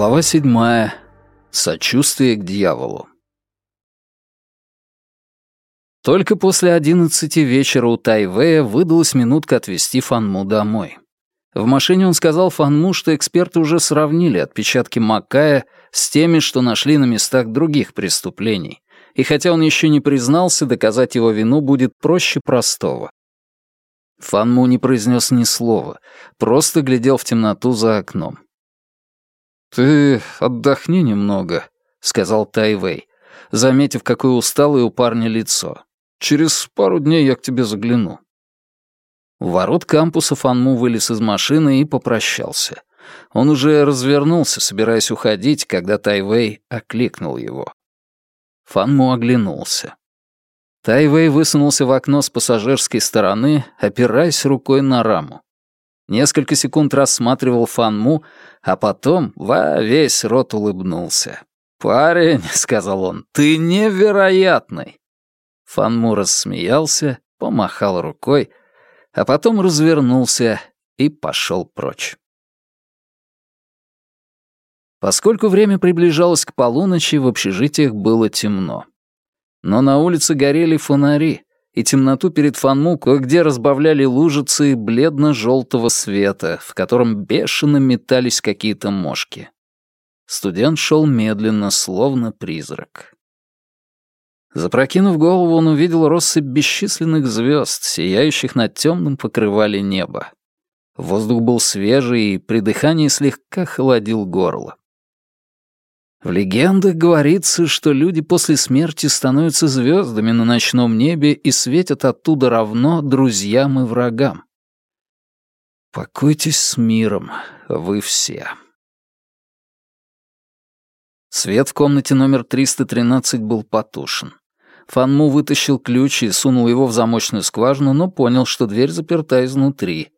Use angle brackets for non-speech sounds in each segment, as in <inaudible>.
Глава седьмая. Сочувствие к дьяволу. Только после одиннадцати вечера у Тайвея выдалась минутка отвезти Фанму домой. В машине он сказал Фанму, что эксперты уже сравнили отпечатки Макая с теми, что нашли на местах других преступлений, и хотя он еще не признался, доказать его вину будет проще простого. Фанму не произнес ни слова, просто глядел в темноту за окном. «Ты отдохни немного», — сказал Тайвей, заметив, какое усталое у парня лицо. «Через пару дней я к тебе загляну». У ворот кампуса Фанму вылез из машины и попрощался. Он уже развернулся, собираясь уходить, когда Тайвей окликнул его. Фанму оглянулся. Тайвей высунулся в окно с пассажирской стороны, опираясь рукой на раму. Несколько секунд рассматривал Фанму, а потом во весь рот улыбнулся. «Парень», — сказал он, — «ты невероятный!» Фанму рассмеялся, помахал рукой, а потом развернулся и пошел прочь. Поскольку время приближалось к полуночи, в общежитиях было темно. Но на улице горели фонари, и темноту перед Фанму кое-где разбавляли лужицы бледно-желтого света, в котором бешено метались какие-то мошки. Студент шел медленно, словно призрак. Запрокинув голову, он увидел россыпь бесчисленных звезд, сияющих над темным покрывале неба. Воздух был свежий, и при дыхании слегка холодил горло. В легендах говорится, что люди после смерти становятся звездами на ночном небе и светят оттуда равно друзьям и врагам. Покойтесь с миром, вы все. Свет в комнате номер 313 был потушен. Фанму вытащил ключ и сунул его в замочную скважину, но понял, что дверь заперта изнутри.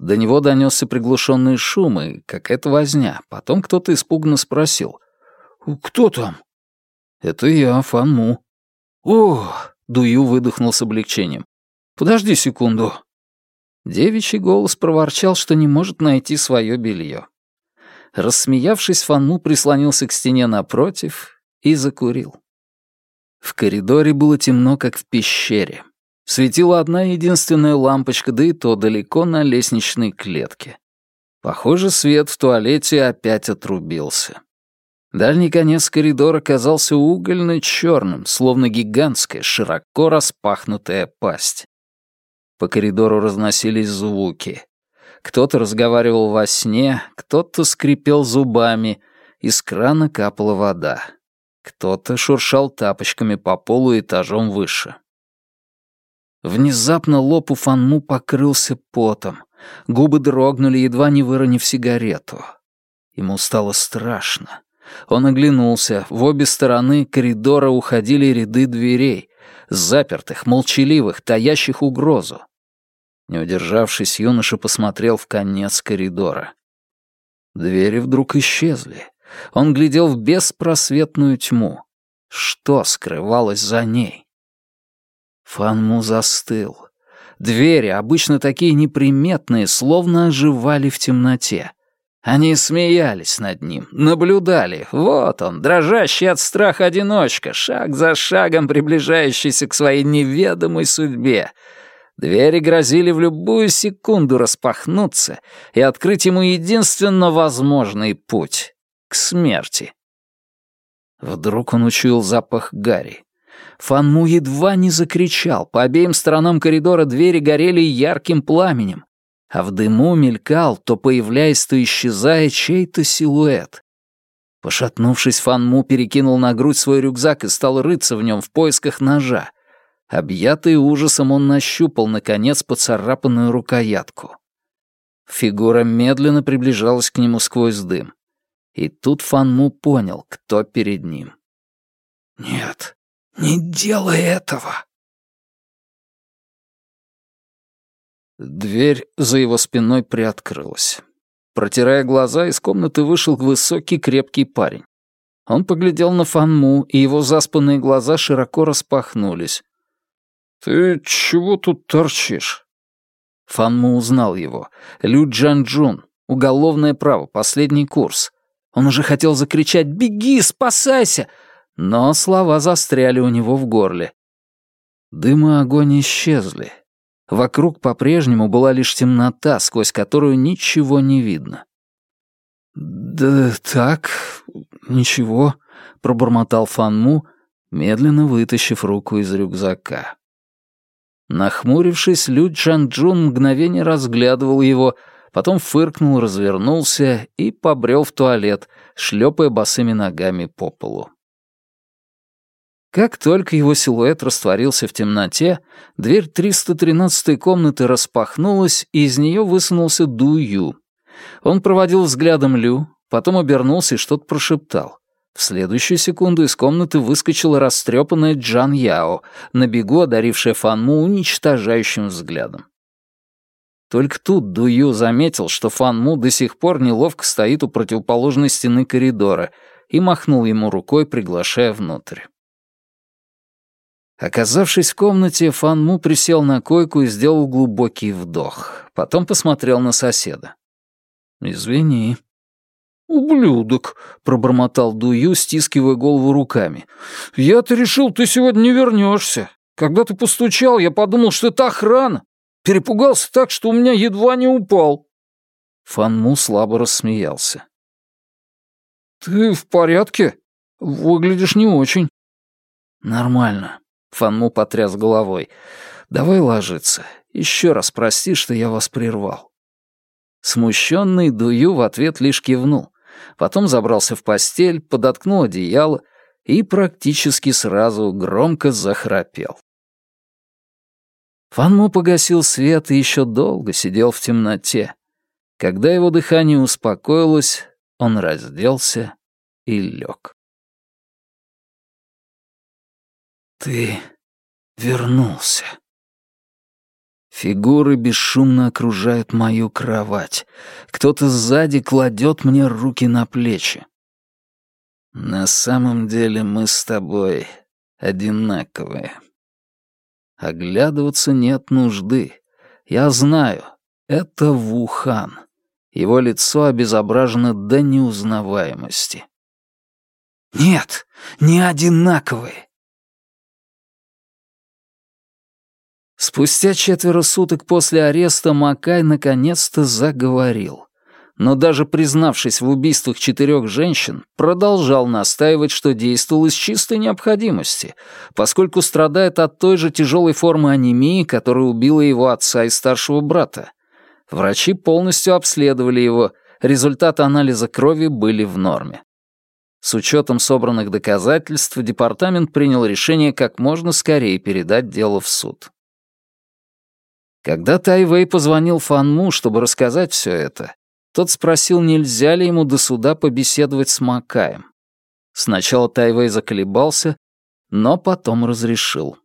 До него донесся приглушенный шум и какая-то возня. Потом кто-то испуганно спросил. «Кто там?» «Это я, Фанму». «О!» — Дую выдохнул с облегчением. «Подожди секунду». Девичий голос проворчал, что не может найти свое белье. Рассмеявшись, Фанму прислонился к стене напротив и закурил. В коридоре было темно, как в пещере. Светила одна единственная лампочка, да и то далеко на лестничной клетке. Похоже, свет в туалете опять отрубился. Дальний конец коридора казался угольно-черным, словно гигантская, широко распахнутая пасть. По коридору разносились звуки. Кто-то разговаривал во сне, кто-то скрипел зубами, из крана капала вода. Кто-то шуршал тапочками по полу этажом выше. Внезапно лоб у Фанму покрылся потом. Губы дрогнули, едва не выронив сигарету. Ему стало страшно. Он оглянулся. В обе стороны коридора уходили ряды дверей, запертых, молчаливых, таящих угрозу. Не удержавшись, юноша посмотрел в конец коридора. Двери вдруг исчезли. Он глядел в беспросветную тьму. Что скрывалось за ней? Фанму застыл. Двери, обычно такие неприметные, словно оживали в темноте. Они смеялись над ним, наблюдали. Вот он, дрожащий от страха одиночка, шаг за шагом приближающийся к своей неведомой судьбе. Двери грозили в любую секунду распахнуться и открыть ему единственно возможный путь — к смерти. Вдруг он учуял запах Гарри. Фанму едва не закричал. По обеим сторонам коридора двери горели ярким пламенем а в дыму мелькал, то появляясь, то исчезая чей-то силуэт. Пошатнувшись, Фанму перекинул на грудь свой рюкзак и стал рыться в нем в поисках ножа. Объятый ужасом он нащупал, наконец, поцарапанную рукоятку. Фигура медленно приближалась к нему сквозь дым. И тут Фанму понял, кто перед ним. «Нет, не делай этого!» Дверь за его спиной приоткрылась. Протирая глаза, из комнаты вышел высокий крепкий парень. Он поглядел на Фанму, и его заспанные глаза широко распахнулись. «Ты чего тут торчишь?» Фанму узнал его. Лю Джанчжун, уголовное право, последний курс. Он уже хотел закричать «Беги, спасайся!», но слова застряли у него в горле. Дым и огонь исчезли. Вокруг по-прежнему была лишь темнота, сквозь которую ничего не видно. «Да так, ничего», — пробормотал Фанму, медленно вытащив руку из рюкзака. Нахмурившись, Лю Чанчжун мгновение разглядывал его, потом фыркнул, развернулся и побрел в туалет, шлепая босыми ногами по полу. Как только его силуэт растворился в темноте, дверь 313-й комнаты распахнулась, и из нее высунулся Ду Ю. Он проводил взглядом Лю, потом обернулся и что-то прошептал. В следующую секунду из комнаты выскочила растрепанная Джан Яо, на бегу одарившая Фанму уничтожающим взглядом. Только тут Дую заметил, что Фанму до сих пор неловко стоит у противоположной стены коридора и махнул ему рукой, приглашая внутрь. Оказавшись в комнате, Фанму присел на койку и сделал глубокий вдох. Потом посмотрел на соседа. «Извини», «Ублюдок», — пробормотал Дую, стискивая голову руками. «Я-то решил, ты сегодня не вернешься. Когда ты постучал, я подумал, что это охрана. Перепугался так, что у меня едва не упал». Фанму слабо рассмеялся. «Ты в порядке? Выглядишь не очень». «Нормально», — Фанму потряс головой. «Давай ложиться. Еще раз прости, что я вас прервал». Смущенный Дую в ответ лишь кивнул потом забрался в постель, подоткнул одеяло и практически сразу громко захрапел. Фанму погасил свет и еще долго сидел в темноте. Когда его дыхание успокоилось, он разделся и лег. «Ты вернулся», Фигуры бесшумно окружают мою кровать. Кто-то сзади кладет мне руки на плечи. На самом деле мы с тобой одинаковые. Оглядываться нет нужды. Я знаю, это Вухан. Его лицо обезображено до неузнаваемости. Нет, не одинаковые. Спустя четверо суток после ареста Макай наконец-то заговорил. Но даже признавшись в убийствах четырех женщин, продолжал настаивать, что действовал из чистой необходимости, поскольку страдает от той же тяжелой формы анемии, которая убила его отца и старшего брата. Врачи полностью обследовали его, результаты анализа крови были в норме. С учетом собранных доказательств, департамент принял решение как можно скорее передать дело в суд. Когда Тайвей позвонил Фанму, чтобы рассказать все это, тот спросил, нельзя ли ему до суда побеседовать с Макаем. Сначала Тайвей заколебался, но потом разрешил.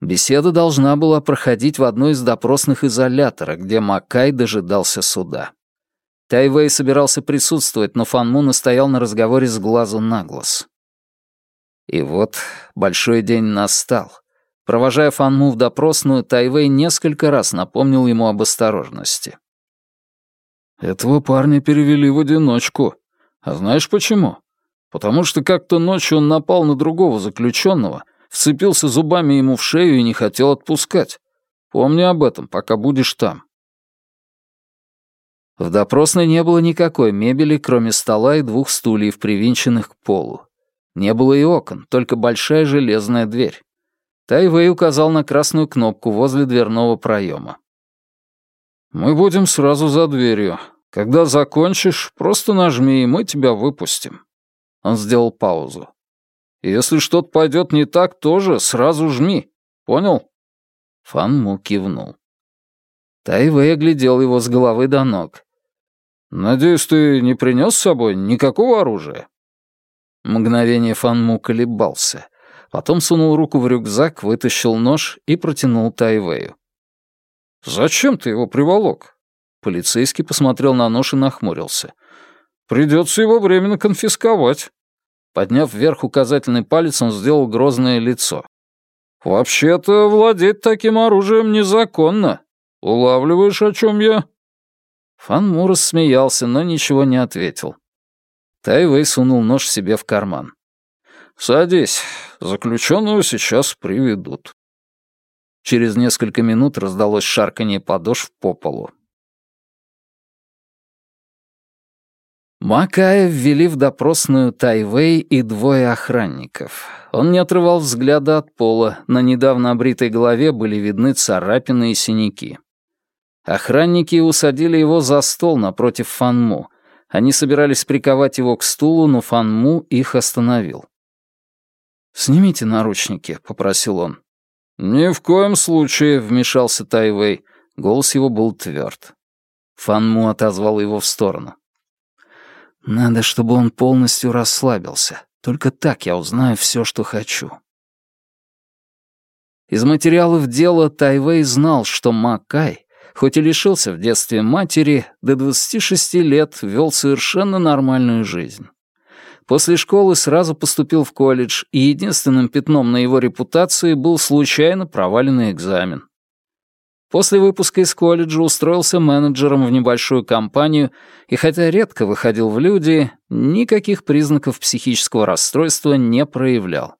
Беседа должна была проходить в одной из допросных изолятора, где Макай дожидался суда. Тайвей собирался присутствовать, но Фанму настоял на разговоре с глазу на глаз. И вот большой день настал. Провожая Фанму в допросную, Тайвей несколько раз напомнил ему об осторожности. «Этого парня перевели в одиночку. А знаешь почему? Потому что как-то ночью он напал на другого заключенного, вцепился зубами ему в шею и не хотел отпускать. Помни об этом, пока будешь там». В допросной не было никакой мебели, кроме стола и двух стульев, привинченных к полу. Не было и окон, только большая железная дверь. Тайвей указал на красную кнопку возле дверного проема. «Мы будем сразу за дверью. Когда закончишь, просто нажми, и мы тебя выпустим». Он сделал паузу. «Если что-то пойдет не так, тоже сразу жми. Понял?» Фан Му кивнул. Тайвей оглядел его с головы до ног. «Надеюсь, ты не принес с собой никакого оружия?» Мгновение Фан Му колебался — Потом сунул руку в рюкзак, вытащил нож и протянул Тайвею. «Зачем ты его приволок?» Полицейский посмотрел на нож и нахмурился. «Придется его временно конфисковать». Подняв вверх указательный палец, он сделал грозное лицо. «Вообще-то владеть таким оружием незаконно. Улавливаешь, о чем я?» Фан Му рассмеялся, но ничего не ответил. Тайвей сунул нож себе в карман. «Садись, заключенную сейчас приведут». Через несколько минут раздалось шарканье подошв по полу. Макая ввели в допросную Тайвей и двое охранников. Он не отрывал взгляда от пола, на недавно обритой голове были видны царапины и синяки. Охранники усадили его за стол напротив Фанму. Они собирались приковать его к стулу, но Фанму их остановил. «Снимите наручники», — попросил он. «Ни в коем случае», — вмешался Тайвей. Голос его был тверд. Фанму отозвал его в сторону. Надо, чтобы он полностью расслабился. Только так я узнаю все, что хочу. Из материалов дела Тайвей знал, что Макай, хоть и лишился в детстве матери, до 26 лет вел совершенно нормальную жизнь. После школы сразу поступил в колледж, и единственным пятном на его репутации был случайно проваленный экзамен. После выпуска из колледжа устроился менеджером в небольшую компанию и хотя редко выходил в люди, никаких признаков психического расстройства не проявлял.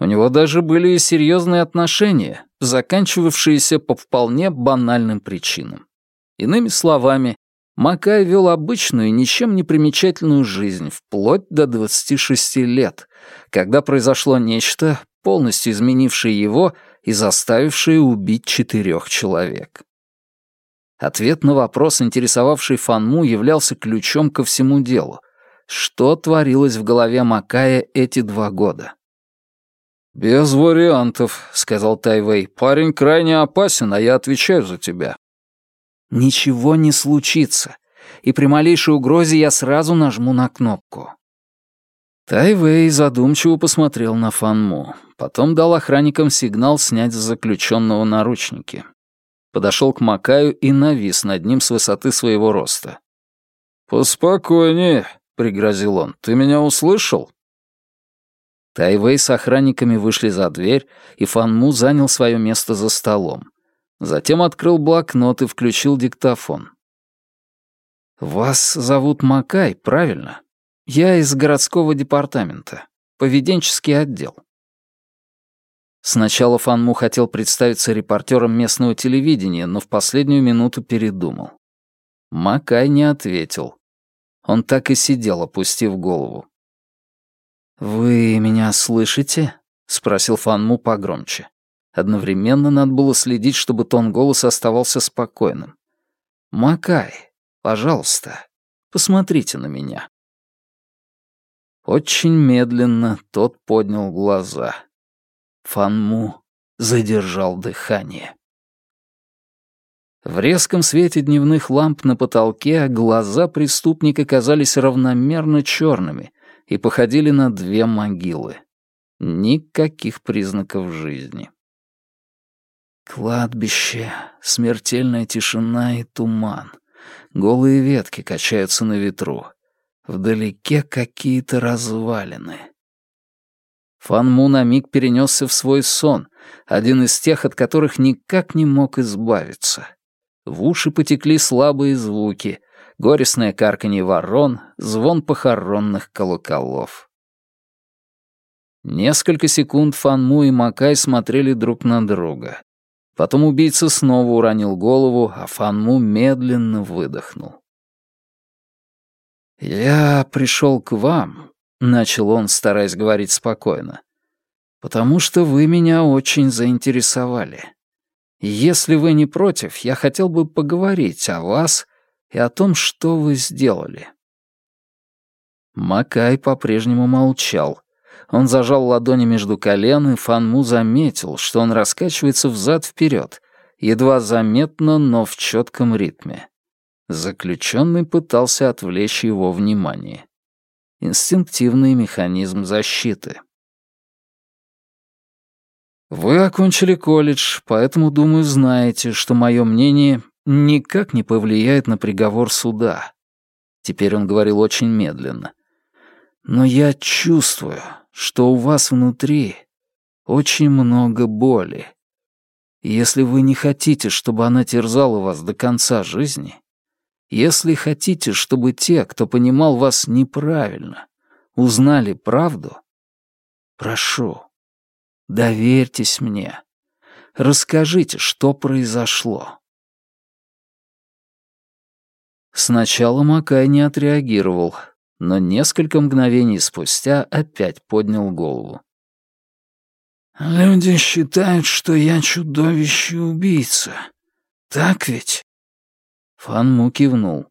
У него даже были серьезные отношения, заканчивавшиеся по вполне банальным причинам. Иными словами, Макай вел обычную, ничем не примечательную жизнь вплоть до 26 лет, когда произошло нечто, полностью изменившее его и заставившее убить четырех человек. Ответ на вопрос, интересовавший Фанму, являлся ключом ко всему делу. Что творилось в голове Макая эти два года? «Без вариантов», — сказал Тайвей. «Парень крайне опасен, а я отвечаю за тебя». «Ничего не случится, и при малейшей угрозе я сразу нажму на кнопку». Тайвей задумчиво посмотрел на Фанму. Потом дал охранникам сигнал снять с заключенного наручники. Подошел к Макаю и навис над ним с высоты своего роста. «Поспокойнее», — пригрозил он. «Ты меня услышал?» Тайвей с охранниками вышли за дверь, и Фанму занял свое место за столом. Затем открыл блокнот и включил диктофон. «Вас зовут Макай, правильно? Я из городского департамента, поведенческий отдел. Сначала Фанму хотел представиться репортером местного телевидения, но в последнюю минуту передумал. Макай не ответил. Он так и сидел, опустив голову. «Вы меня слышите?» — спросил Фанму погромче. Одновременно надо было следить, чтобы тон голоса оставался спокойным. «Макай, пожалуйста, посмотрите на меня». Очень медленно тот поднял глаза. Фанму задержал дыхание. В резком свете дневных ламп на потолке глаза преступника казались равномерно черными и походили на две могилы. Никаких признаков жизни. Кладбище, смертельная тишина и туман. Голые ветки качаются на ветру. Вдалеке какие-то развалины. Фан Му на миг перенесся в свой сон, один из тех, от которых никак не мог избавиться. В уши потекли слабые звуки, горестное карканье ворон, звон похоронных колоколов. Несколько секунд Фан Му и Макай смотрели друг на друга. Потом убийца снова уронил голову, а Фан Му медленно выдохнул. «Я пришел к вам, — начал он, стараясь говорить спокойно, «потому что вы меня очень заинтересовали. Если вы не против, я хотел бы поговорить о вас и о том, что вы сделали». Макай по-прежнему молчал. Он зажал ладони между колен, и Фанму заметил, что он раскачивается взад-вперед, едва заметно, но в четком ритме. Заключенный пытался отвлечь его внимание инстинктивный механизм защиты. Вы окончили колледж, поэтому, думаю, знаете, что мое мнение никак не повлияет на приговор суда. Теперь он говорил очень медленно. Но я чувствую, что у вас внутри очень много боли. если вы не хотите, чтобы она терзала вас до конца жизни, Если хотите, чтобы те, кто понимал вас неправильно, узнали правду, прошу, доверьтесь мне. Расскажите, что произошло. Сначала Макай не отреагировал, но несколько мгновений спустя опять поднял голову. «Люди считают, что я чудовище и убийца. Так ведь?» Фан Му кивнул.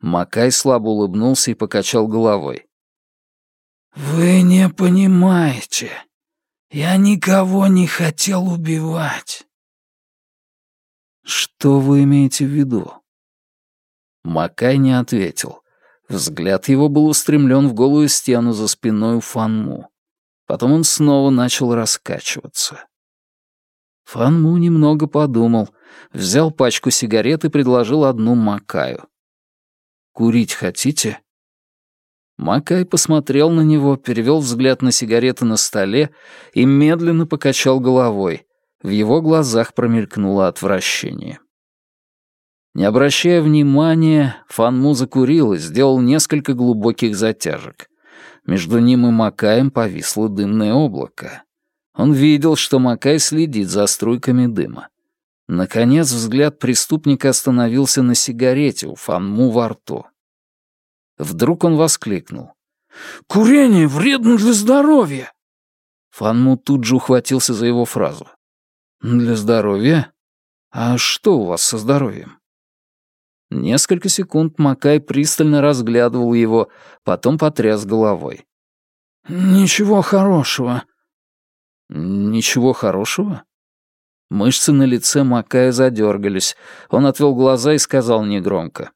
Макай слабо улыбнулся и покачал головой. «Вы не понимаете. Я никого не хотел убивать». «Что вы имеете в виду?» Макай не ответил. Взгляд его был устремлен в голую стену за спиной у Фанму. Потом он снова начал раскачиваться. Фанму немного подумал, взял пачку сигарет и предложил одну Макаю. «Курить хотите?» Макай посмотрел на него, перевел взгляд на сигареты на столе и медленно покачал головой. В его глазах промелькнуло отвращение. Не обращая внимания, Фанму закурил и сделал несколько глубоких затяжек. Между ним и Макаем повисло дымное облако. Он видел, что Макай следит за струйками дыма. Наконец взгляд преступника остановился на сигарете у Фанму во рту. Вдруг он воскликнул. «Курение вредно для здоровья!» Фанму тут же ухватился за его фразу. «Для здоровья? А что у вас со здоровьем?» Несколько секунд Макай пристально разглядывал его, потом потряс головой. «Ничего хорошего». «Ничего хорошего?» Мышцы на лице Макая задергались. Он отвел глаза и сказал негромко.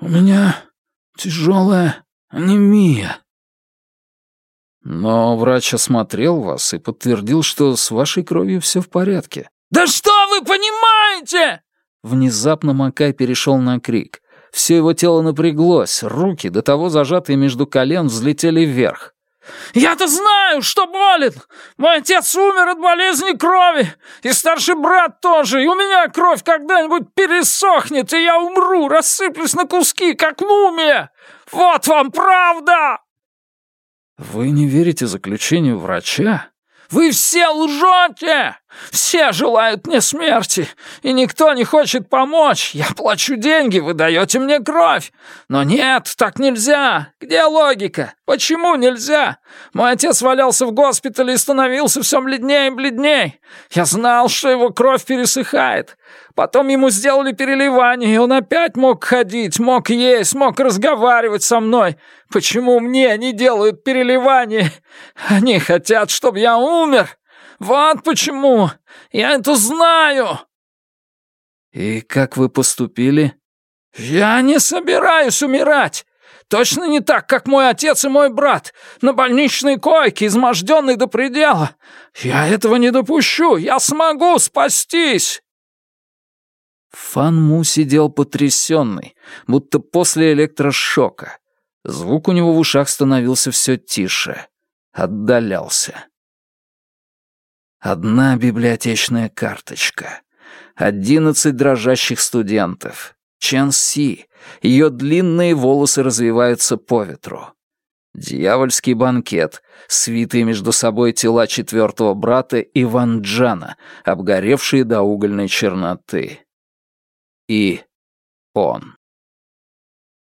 «У меня тяжелая анемия». «Но врач осмотрел вас и подтвердил, что с вашей кровью все в порядке». «Да что вы понимаете?» Внезапно Макай перешел на крик. Все его тело напряглось, руки, до того зажатые между колен, взлетели вверх. «Я-то знаю, что болен! Мой отец умер от болезни крови, и старший брат тоже, и у меня кровь когда-нибудь пересохнет, и я умру, рассыплюсь на куски, как мумия! Вот вам правда!» «Вы не верите заключению врача?» Вы все лжете! Все желают мне смерти, и никто не хочет помочь. Я плачу деньги, вы даете мне кровь. Но нет, так нельзя. Где логика? Почему нельзя? Мой отец валялся в госпитале и становился все бледнее и бледнее. Я знал, что его кровь пересыхает. Потом ему сделали переливание, и он опять мог ходить, мог есть, мог разговаривать со мной. Почему мне не делают переливание? Они хотят, чтобы я умер. Вот почему. Я это знаю. И как вы поступили? Я не собираюсь умирать. Точно не так, как мой отец и мой брат, на больничной койке, изможденный до предела. Я этого не допущу, я смогу спастись!» Фан Му сидел потрясенный, будто после электрошока. Звук у него в ушах становился все тише, отдалялся. Одна библиотечная карточка. Одиннадцать дрожащих студентов. Чен Си. Ее длинные волосы развиваются по ветру. Дьявольский банкет, свитые между собой тела четвертого брата и Ван Джана, обгоревшие до угольной черноты и он.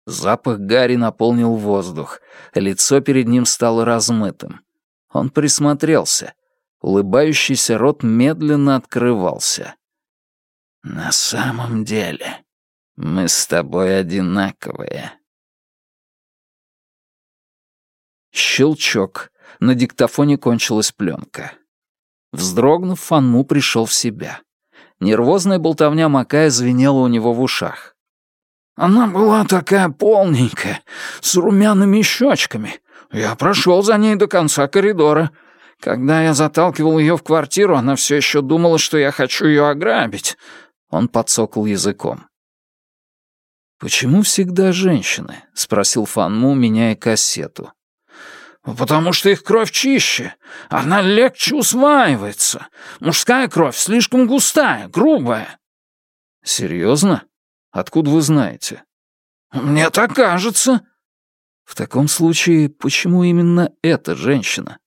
Запах гари наполнил воздух, лицо перед ним стало размытым. Он присмотрелся. Улыбающийся рот медленно открывался. «На самом деле, мы с тобой одинаковые». Щелчок. На диктофоне кончилась пленка. Вздрогнув, Фанму пришел в себя. Нервозная болтовня Макая звенела у него в ушах. «Она была такая полненькая, с румяными щечками. Я прошел за ней до конца коридора. Когда я заталкивал ее в квартиру, она все еще думала, что я хочу ее ограбить». Он подсокал языком. «Почему всегда женщины?» — спросил Фанму, меняя кассету. «Потому что их кровь чище. Она легче усваивается. Мужская кровь слишком густая, грубая». «Серьезно?» Откуда вы знаете?» «Мне так кажется». «В таком случае, почему именно эта женщина?»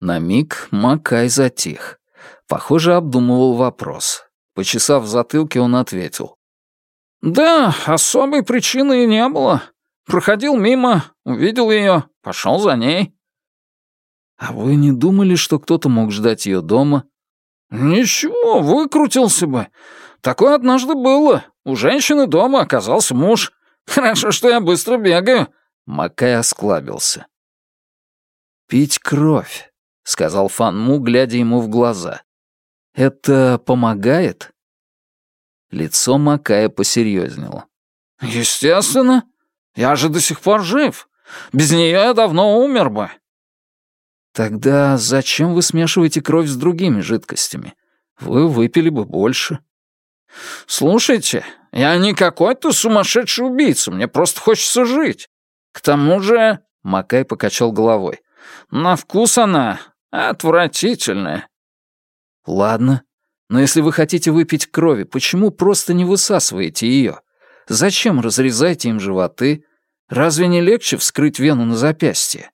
На миг Макай затих. Похоже, обдумывал вопрос. Почесав в затылке, он ответил. «Да, особой причины не было. Проходил мимо, увидел ее, пошел за ней». «А вы не думали, что кто-то мог ждать ее дома?» «Ничего, выкрутился бы. Такое однажды было. У женщины дома оказался муж. Хорошо, что я быстро бегаю». Макай осклабился. «Пить кровь», — сказал Фан Му, глядя ему в глаза. «Это помогает?» Лицо Макая посерьезнело. «Естественно. Я же до сих пор жив. Без нее я давно умер бы». «Тогда зачем вы смешиваете кровь с другими жидкостями? Вы выпили бы больше». «Слушайте, я не какой-то сумасшедший убийца, мне просто хочется жить. К тому же...» — Макай покачал головой. «На вкус она отвратительная». «Ладно, но если вы хотите выпить крови, почему просто не высасываете ее? Зачем разрезаете им животы? Разве не легче вскрыть вену на запястье?»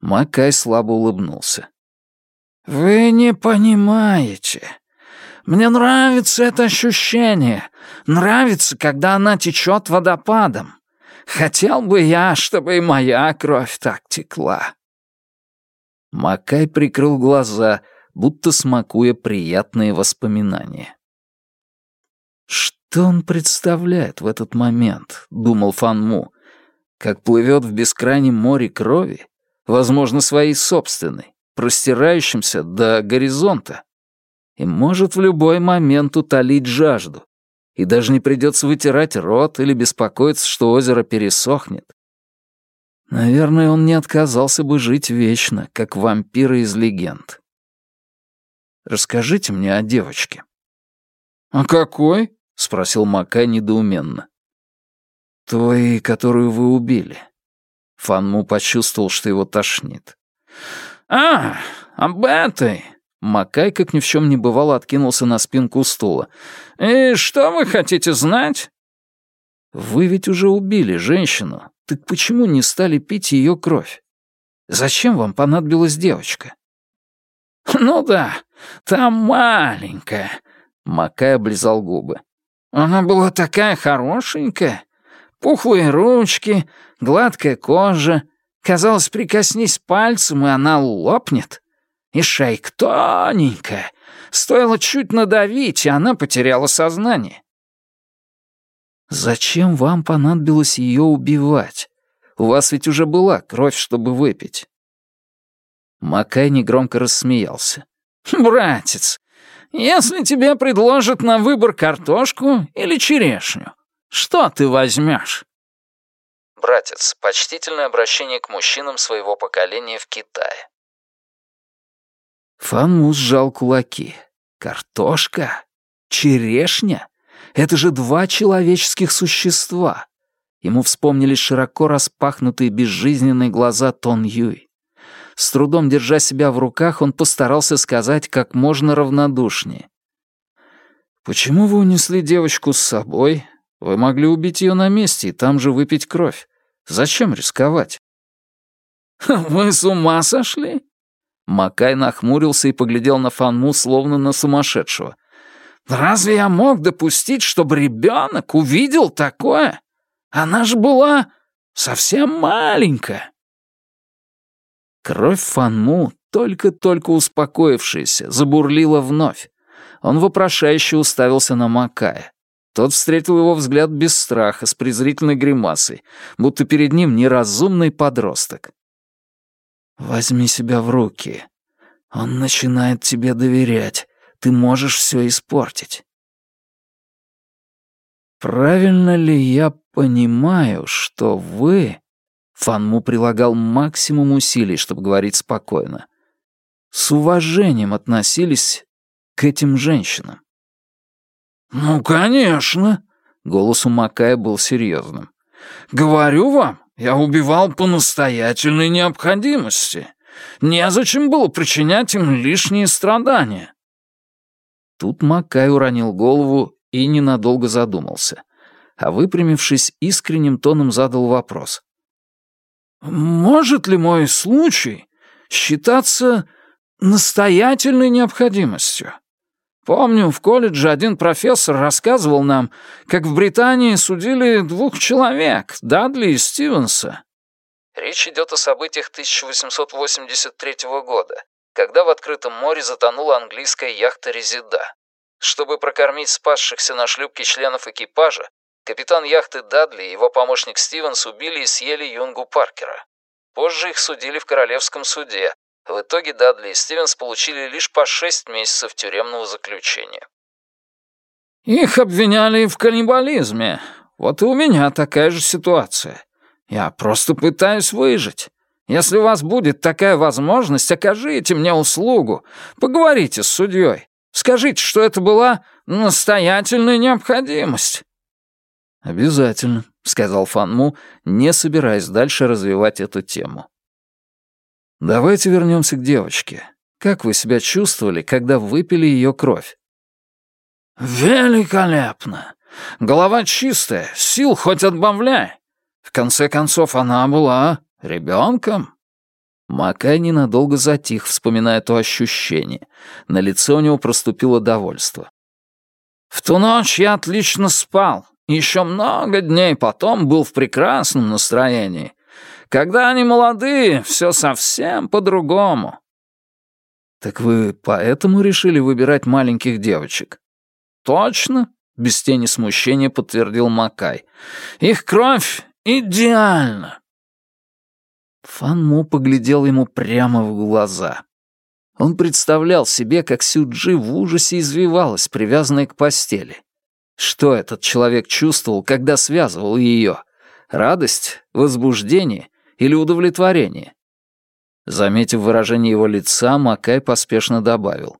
Макай слабо улыбнулся. «Вы не понимаете. Мне нравится это ощущение. Нравится, когда она течет водопадом. Хотел бы я, чтобы и моя кровь так текла». Макай прикрыл глаза, будто смакуя приятные воспоминания. «Что он представляет в этот момент?» — думал Фан Му. «Как плывет в бескрайнем море крови, возможно, своей собственной, простирающимся до горизонта, и может в любой момент утолить жажду, и даже не придется вытирать рот или беспокоиться, что озеро пересохнет. Наверное, он не отказался бы жить вечно, как вампиры из легенд. Расскажите мне о девочке». «А какой?» — спросил Макай недоуменно. «Той, которую вы убили». Фанму почувствовал, что его тошнит. «А, об этой!» Макай, как ни в чем не бывало, откинулся на спинку стула. «И что вы хотите знать?» «Вы ведь уже убили женщину. Так почему не стали пить ее кровь? Зачем вам понадобилась девочка?» «Ну да, там маленькая», — Макай облизал губы. «Она была такая хорошенькая. Пухлые ручки, гладкая кожа. Казалось, прикоснись пальцем, и она лопнет. И шейка тоненькая. Стоило чуть надавить, и она потеряла сознание». «Зачем вам понадобилось ее убивать? У вас ведь уже была кровь, чтобы выпить». Макай негромко рассмеялся. «Братец, если тебе предложат на выбор картошку или черешню, что ты возьмешь?» Братец — почтительное обращение к мужчинам своего поколения в Китае. Фанмус сжал кулаки. «Картошка? Черешня? Это же два человеческих существа!» Ему вспомнились широко распахнутые безжизненные глаза Тон Юй. С трудом держа себя в руках, он постарался сказать как можно равнодушнее. «Почему вы унесли девочку с собой? Вы могли убить ее на месте и там же выпить кровь. Зачем рисковать?» «Вы с ума сошли?» Макай нахмурился и поглядел на Фанму, словно на сумасшедшего. «Разве я мог допустить, чтобы ребенок увидел такое? Она же была совсем маленькая». Кровь Фанму, только-только успокоившаяся, забурлила вновь. Он вопрошающе уставился на Макая. Тот встретил его взгляд без страха, с презрительной гримасой, будто перед ним неразумный подросток. «Возьми себя в руки. Он начинает тебе доверять. Ты можешь все испортить». «Правильно ли я понимаю, что вы Фанму прилагал максимум усилий, чтобы говорить спокойно. С уважением относились к этим женщинам. «Ну, конечно!» — голос у Макая был серьезным. «Говорю вам, я убивал по настоятельной необходимости. Незачем было причинять им лишние страдания». Тут Макай уронил голову и ненадолго задумался. А выпрямившись, искренним тоном задал вопрос. «Может ли мой случай считаться настоятельной необходимостью? Помню, в колледже один профессор рассказывал нам, как в Британии судили двух человек, Дадли и Стивенса. Речь идет о событиях 1883 года, когда в открытом море затонула английская яхта «Резида». Чтобы прокормить спасшихся на шлюпке членов экипажа, капитан яхты Дадли и его помощник Стивенс убили и съели Юнгу Паркера. Позже их судили в Королевском суде. В итоге Дадли и Стивенс получили лишь по шесть месяцев тюремного заключения. «Их обвиняли в каннибализме. Вот и у меня такая же ситуация. Я просто пытаюсь выжить. Если у вас будет такая возможность, окажите мне услугу. Поговорите с судьей. Скажите, что это была настоятельная необходимость». «Обязательно», — сказал Фанму, не собираясь дальше развивать эту тему. «Давайте вернемся к девочке. Как вы себя чувствовали, когда выпили ее кровь?» «Великолепно! Голова чистая, сил хоть отбавляй. В конце концов, она была ребенком». Макай ненадолго затих, вспоминая то ощущение. На лице у него проступило довольство. «В ту ночь я отлично спал. Еще много дней потом был в прекрасном настроении. Когда они молодые, все совсем по-другому». «Так вы поэтому решили выбирать маленьких девочек?» «Точно», — без тени смущения подтвердил Макай. «Их кровь идеальна». Фанму поглядел ему прямо в глаза. Он представлял себе, как Сюджи в ужасе извивалась, привязанная к постели. Что этот человек чувствовал, когда связывал ее? Радость, возбуждение или удовлетворение? Заметив выражение его лица, Макай поспешно добавил.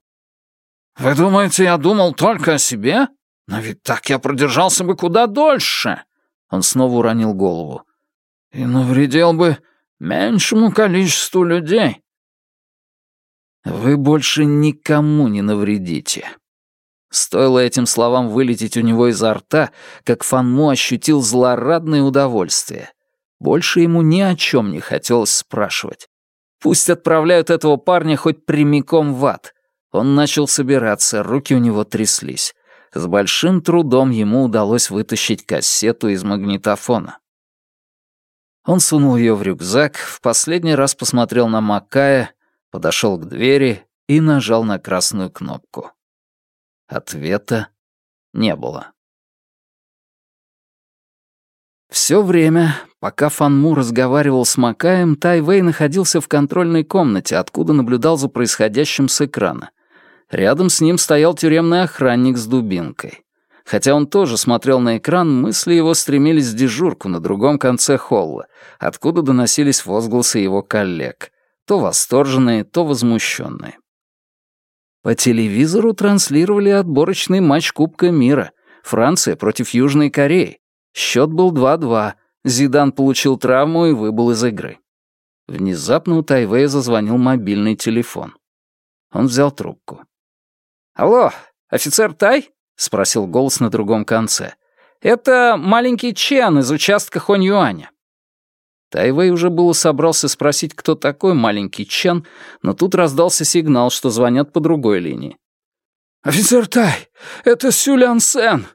«Вы думаете, я думал только о себе? Но ведь так я продержался бы куда дольше!» Он снова уронил голову. «И навредил бы меньшему количеству людей». «Вы больше никому не навредите», Стоило этим словам вылететь у него изо рта, как Фанму ощутил злорадное удовольствие. Больше ему ни о чем не хотелось спрашивать. Пусть отправляют этого парня хоть прямиком в ад. Он начал собираться, руки у него тряслись. С большим трудом ему удалось вытащить кассету из магнитофона. Он сунул ее в рюкзак, в последний раз посмотрел на Макая, подошел к двери и нажал на красную кнопку. Ответа не было. Все время, пока Фанму разговаривал с Макаем, Тайвей находился в контрольной комнате, откуда наблюдал за происходящим с экрана. Рядом с ним стоял тюремный охранник с дубинкой. Хотя он тоже смотрел на экран, мысли его стремились в дежурку на другом конце холла, откуда доносились возгласы его коллег, то восторженные, то возмущенные. По телевизору транслировали отборочный матч Кубка мира. Франция против Южной Кореи. Счет был 2-2. Зидан получил травму и выбыл из игры. Внезапно у Тайвея зазвонил мобильный телефон. Он взял трубку. «Алло, офицер Тай?» — спросил голос на другом конце. «Это маленький Чен из участка Хонь-Юаня. Тайвей уже было собрался спросить, кто такой маленький Чан, но тут раздался сигнал, что звонят по другой линии. «Офицер Тай, это Сюлян Сен!»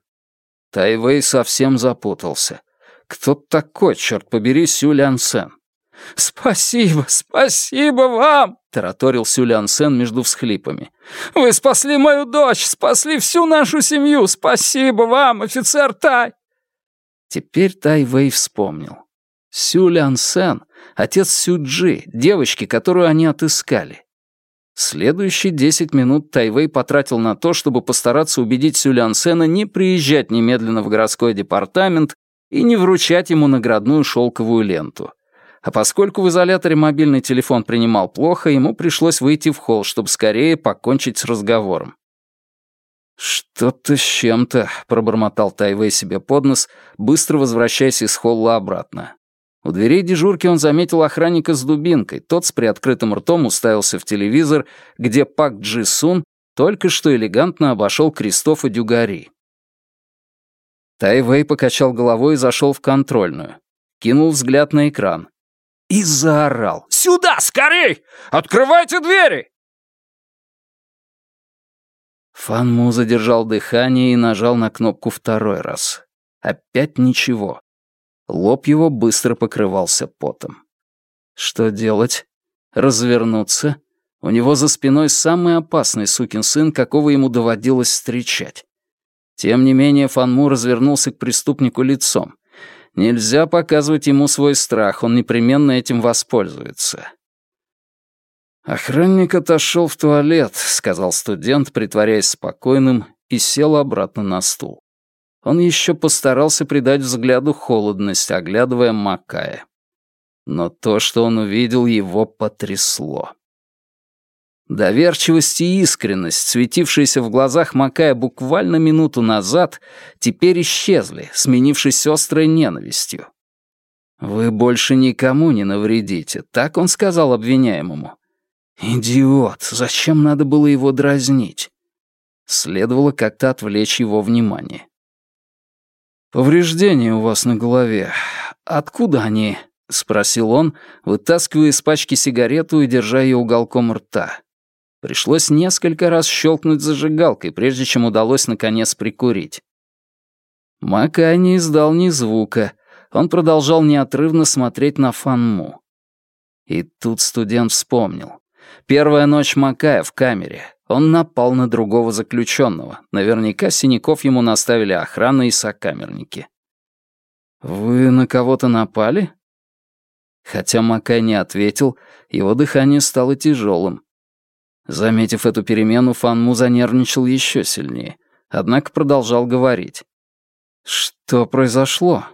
Тайвей совсем запутался. Кто такой, черт побери, Сюлян Сен? «Спасибо, спасибо вам!» — тараторил Сюлян Сен между всхлипами. «Вы спасли мою дочь, спасли всю нашу семью! Спасибо вам, офицер Тай!» Теперь Тайвей вспомнил. Сю Лян Сен, отец Сюджи, девочки, которую они отыскали. Следующие десять минут Тайвей потратил на то, чтобы постараться убедить Сюлян Сена не приезжать немедленно в городской департамент и не вручать ему наградную шелковую ленту. А поскольку в изоляторе мобильный телефон принимал плохо, ему пришлось выйти в холл, чтобы скорее покончить с разговором. «Что-то с чем-то», — пробормотал Тайвей себе под нос, быстро возвращаясь из холла обратно. У дверей дежурки он заметил охранника с дубинкой. Тот с приоткрытым ртом уставился в телевизор, где Пак Джи Сун только что элегантно обошел Кристофа Дюгари. Тайвей покачал головой и зашел в контрольную. Кинул взгляд на экран. И заорал. «Сюда, скорей! Открывайте двери!» Фанму задержал дыхание и нажал на кнопку второй раз. Опять ничего. Лоб его быстро покрывался потом. Что делать? Развернуться? У него за спиной самый опасный сукин сын, какого ему доводилось встречать. Тем не менее Фанму развернулся к преступнику лицом. Нельзя показывать ему свой страх, он непременно этим воспользуется. «Охранник отошел в туалет», — сказал студент, притворяясь спокойным, и сел обратно на стул. Он еще постарался придать взгляду холодность, оглядывая Макая. Но то, что он увидел, его потрясло. Доверчивость и искренность, светившиеся в глазах Макая буквально минуту назад, теперь исчезли, сменившись острой ненавистью. «Вы больше никому не навредите», — так он сказал обвиняемому. «Идиот, зачем надо было его дразнить?» Следовало как-то отвлечь его внимание. «Повреждения у вас на голове. Откуда они?» — спросил он, вытаскивая из пачки сигарету и держа ее уголком рта. Пришлось несколько раз щелкнуть зажигалкой, прежде чем удалось наконец прикурить. Мака не издал ни звука. Он продолжал неотрывно смотреть на Фанму. И тут студент вспомнил. Первая ночь Макая в камере. Он напал на другого заключенного. Наверняка синяков ему наставили охрана и сокамерники. «Вы на кого-то напали?» Хотя Макай не ответил, его дыхание стало тяжелым. Заметив эту перемену, Фанму занервничал еще сильнее, однако продолжал говорить. «Что произошло?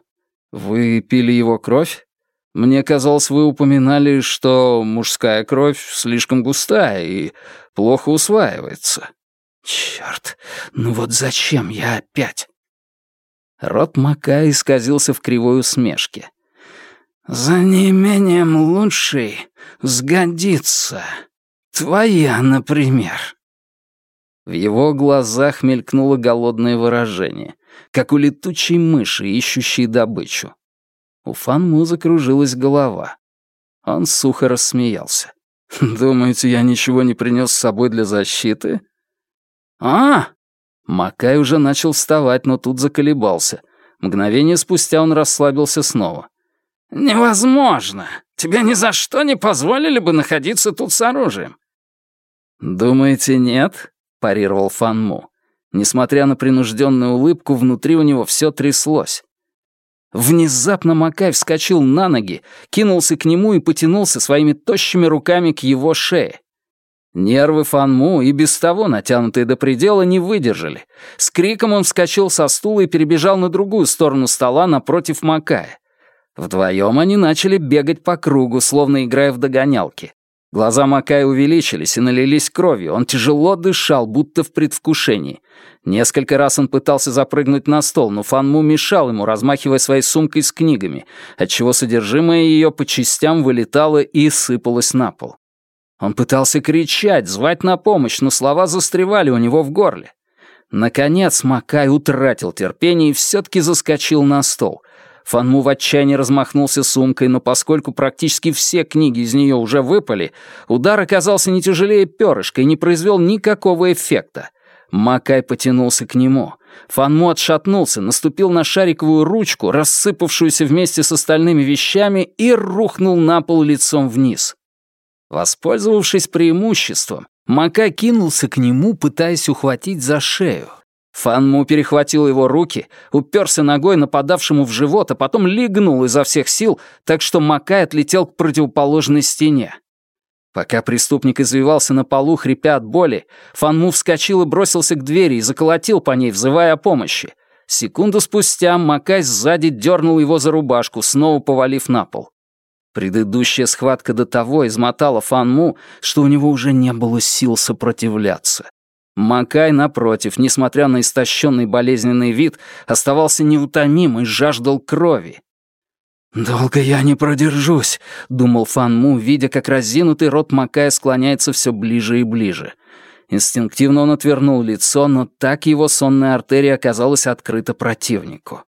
Вы пили его кровь? Мне казалось, вы упоминали, что мужская кровь слишком густая и плохо усваивается. Черт, ну вот зачем я опять?» Рот Мака исказился в кривой усмешке. «За неимением лучшей сгодится». Твоя, например». В его глазах мелькнуло голодное выражение, как у летучей мыши, ищущей добычу. У Фанму закружилась голова. Он сухо рассмеялся. <laughs> «Думаете, я ничего не принес с собой для защиты?» «А!» Макай уже начал вставать, но тут заколебался. Мгновение спустя он расслабился снова. «Невозможно! Тебе ни за что не позволили бы находиться тут с оружием. «Думаете, нет?» — парировал Фанму. Несмотря на принужденную улыбку, внутри у него все тряслось. Внезапно Макай вскочил на ноги, кинулся к нему и потянулся своими тощими руками к его шее. Нервы Фанму, и без того натянутые до предела, не выдержали. С криком он вскочил со стула и перебежал на другую сторону стола напротив Макая. Вдвоем они начали бегать по кругу, словно играя в догонялки. Глаза Макая увеличились и налились кровью. Он тяжело дышал, будто в предвкушении. Несколько раз он пытался запрыгнуть на стол, но Фанму мешал ему, размахивая своей сумкой с книгами, отчего содержимое ее по частям вылетало и сыпалось на пол. Он пытался кричать, звать на помощь, но слова застревали у него в горле. Наконец Макай утратил терпение и все-таки заскочил на стол — Фанму в отчаянии размахнулся сумкой, но поскольку практически все книги из нее уже выпали, удар оказался не тяжелее перышка и не произвел никакого эффекта. Макай потянулся к нему. Фанму отшатнулся, наступил на шариковую ручку, рассыпавшуюся вместе с остальными вещами, и рухнул на пол лицом вниз. Воспользовавшись преимуществом, Макай кинулся к нему, пытаясь ухватить за шею. Фанму перехватил его руки, уперся ногой нападавшему в живот, а потом легнул изо всех сил, так что Макай отлетел к противоположной стене. Пока преступник извивался на полу, хрипя от боли, Фанму вскочил и бросился к двери и заколотил по ней, взывая о помощи. Секунду спустя Макай сзади дернул его за рубашку, снова повалив на пол. Предыдущая схватка до того измотала Фанму, что у него уже не было сил сопротивляться. Макай, напротив, несмотря на истощенный болезненный вид, оставался неутомим и жаждал крови. «Долго я не продержусь», — думал Фан Му, видя, как разинутый рот Макая склоняется все ближе и ближе. Инстинктивно он отвернул лицо, но так его сонная артерия оказалась открыта противнику.